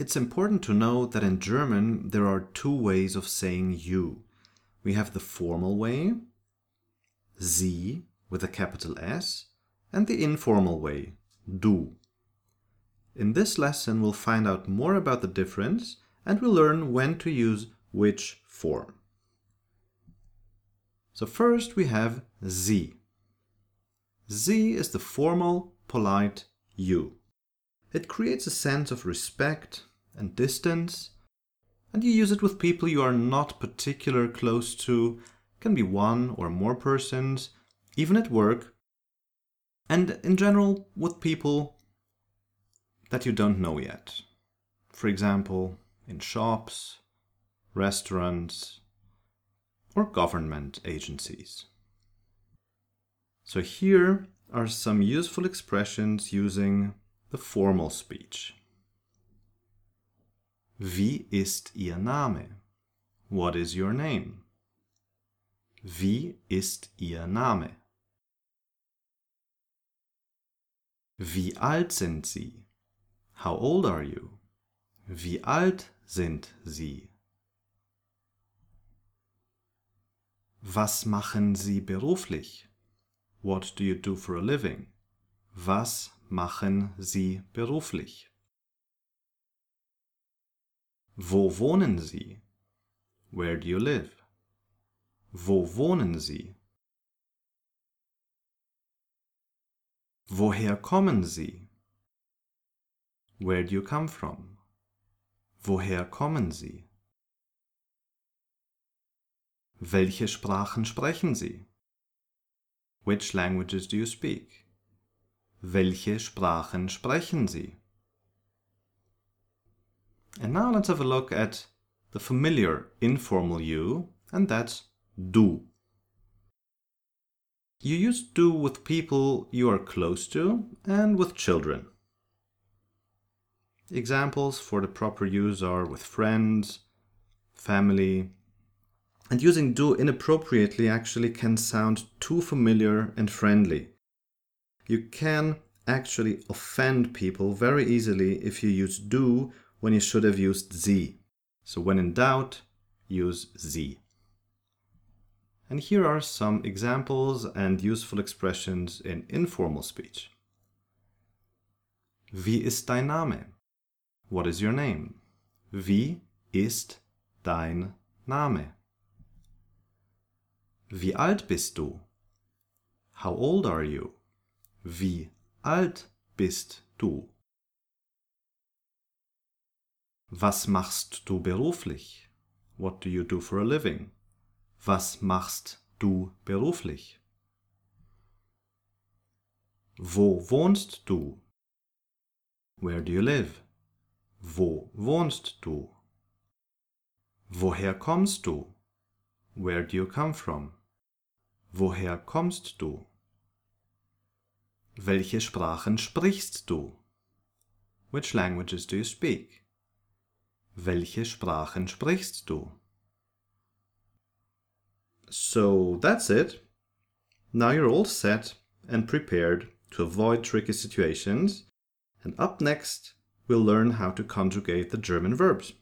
It's important to note that in German there are two ways of saying you. We have the formal way, Sie with a capital S, and the informal way, Du. In this lesson we'll find out more about the difference and we'll learn when to use which form. So first we have Sie. Sie is the formal, polite you. It creates a sense of respect and distance, and you use it with people you are not particular close to, can be one or more persons, even at work, and in general with people that you don't know yet. For example, in shops, restaurants, or government agencies. So here are some useful expressions using the formal speech. Wie ist Ihr Name? What is your name? Wie ist Ihr Name? Wie alt sind Sie? How old are you? Wie alt sind Sie? Was machen Sie beruflich? What do you do for a living? Was machen Sie beruflich? Wo wohnen Sie? Where do you live? Wo wohnen Sie? Woher kommen Sie? Where do you come from? Woher kommen Sie? Welche Sprachen sprechen Sie? Which languages do you speak? Welche Sprachen sprechen Sie? And now let's have a look at the familiar informal you, and that's du. You use du with people you are close to and with children. Examples for the proper use are with friends, family, and using du inappropriately actually can sound too familiar and friendly. You can actually offend people very easily if you use du when you should have used sie. So when in doubt, use sie. And here are some examples and useful expressions in informal speech. Wie ist dein Name? What is your name? Wie ist dein Name? Wie alt bist du? How old are you? Wie alt bist du? Was machst du beruflich? What do you do for a living? Was machst du beruflich? Wo wohnst du? Where do you live? Wo wohnst du? Woher kommst du? Where do you come from? Woher kommst du? Welche Sprachen sprichst du? Which languages do you speak? Welche Sprachen sprichst du? So that's it. Now you're all set and prepared to avoid tricky situations. And up next, we'll learn how to conjugate the German verbs.